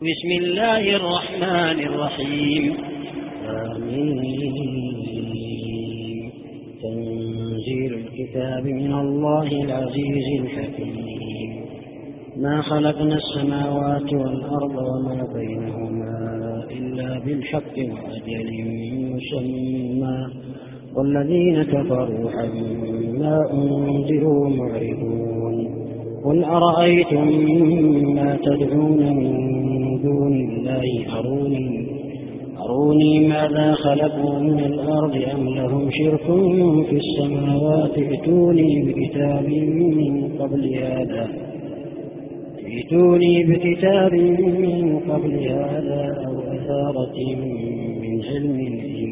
بسم الله الرحمن الرحيم. آمين. تنزيل الكتاب من الله العزيز الحكيم. ما خلقنا السماوات والأرض وما بينهما إلا بالحق وأجل مسمى. والذين كفروا عما أنذروا معرضون. قل أرأيتم ما تدعون من دون الله أروني أروني ماذا خلقوا من الأرض أم لهم شرك في السماوات؟ ائتوني بكتاب من قبل هذا ائتوني بكتاب من قبل هذا أو أثارة من علم إن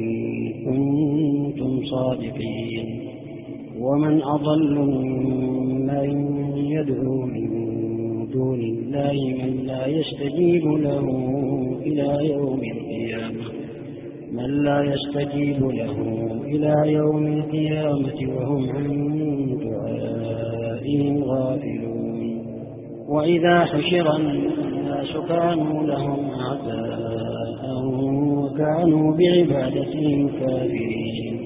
كنتم صادقين. ومن أضل ممن يدعو من الله من لا يستجيب له إلى يوم القيامة. من لا يستجيب له إلى يوم القيامة وهم عن دعائهم غافلون. وإذا حشر الناس كانوا لهم أعداء وكانوا بعبادتهم كافرين.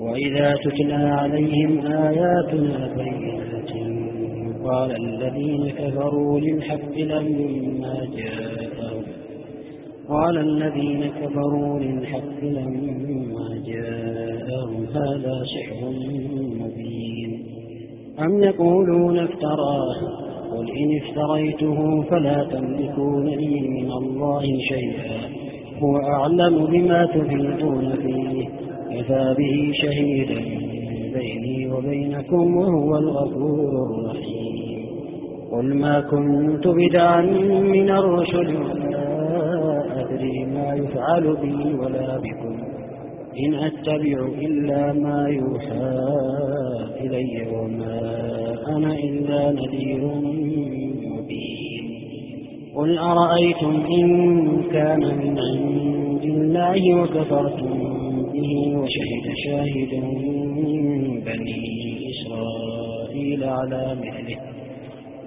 وإذا تتلى عليهم آياتنا بينات قال الذين كفروا للحق لما جاءهم. قال الذين كفروا للحق لما جاءهم. هذا سحر مبين. أم يقولون افتراه؟ قل إن افتريته فلا تملكون لي من الله شيئا. هو أعلم بما تفيدون فيه. كفى به شهيدا بيني وبينكم وهو الغفور الرحيم. قل ما كنت بدعا من الرسل ولا أدري ما يفعل بي ولا بكم. إن أتبع إلا ما يوحى إلي وما أنا إلا نذير مبين. قل أرأيتم إن كان من عند الله وكفرتم به وشهد شاهد من بني إسرائيل على مثله.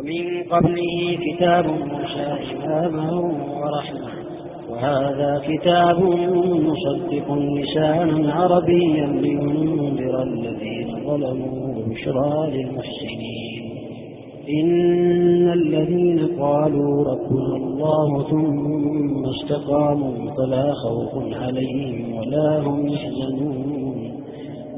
ومن قبله كتاب موسى إماما ورحمة. وهذا كتاب مصدق لسانا عربيا لينذر الذين ظلموا وبشرى للمحسنين. إن الذين قالوا ربنا الله ثم استقاموا فلا خوف عليهم ولا هم يحزنون.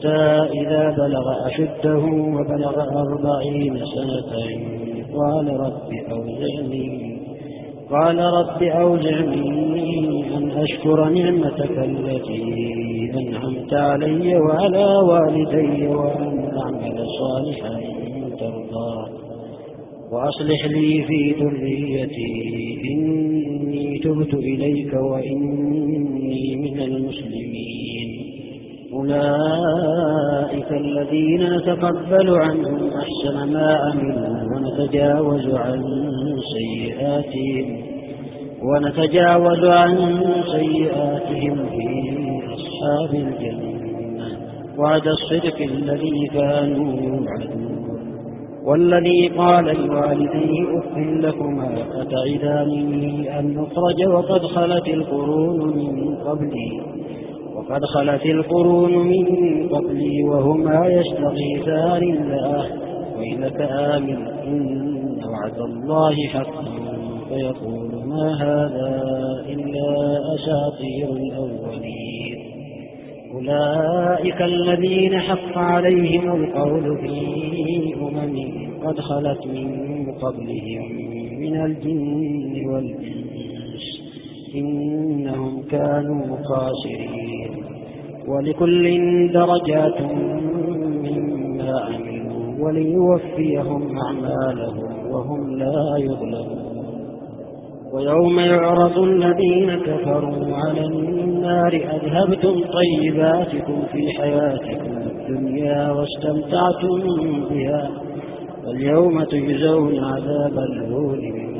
حتى إذا بلغ أشده وبلغ أربعين سنة. قال رب أوزعني قال رب أوزعني أن أشكر نعمتك التي أنعمت علي وعلى والدي وأن أعمل صالحا ترضى. وأصلح لي في ذريتي إني تبت إليك وإني من المسلمين. أولئك الذين نتقبل عنهم أحسن ما عملوا ونتجاوز عن سيئاتهم ونتجاوز عن سيئاتهم في أصحاب الجنة وعد الصدق الذي كانوا يوعدون. والذي قال لوالديه أف لكما أتعدانني أن نخرج وقد خلت القرون من قبلي؟ وقد خلت القرون من قبلي وهما يستغيثان الله. ويلك آمن إن وعد الله حق. فيقول ما هذا إلا أساطير الأولين. أولئك الذين حق عليهم القول في أمم قد خلت من قبلهم من الجن والإنس. إنهم كانوا خاسرين. ولكل درجات مما عملوا وليوفيهم أعمالهم وهم لا يظلمون. ويوم يعرض الذين كفروا على النار أذهبتم طيباتكم في حياتكم الدنيا واستمتعتم بها. واليوم تجزون عذاب الهون بما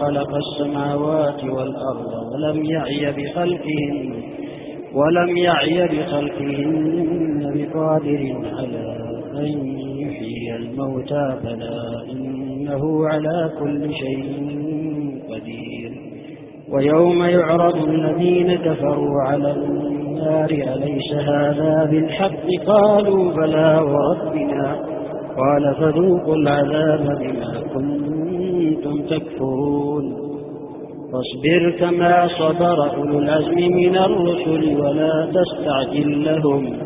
خلق السماوات والأرض ولم يعي بخلقهن ولم يعي بخلقهن بقادر على أن يحيي الموتى بلى إنه على كل شيء قدير. ويوم يعرض الذين كفروا على النار أليس هذا بالحق؟ قالوا بلى وربنا. قال فذوقوا العذاب بما كنتم تكفرون. فاصبر كما صبر أولو العزم من الرسل ولا تستعجل لهم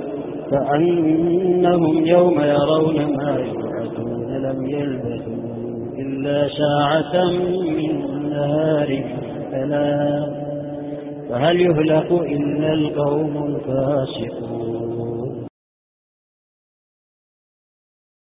كأنهم يوم يرون ما يوعدون لم يلبثوا إلا ساعة من نهار سلام فهل يهلك إلا القوم الفاسقون؟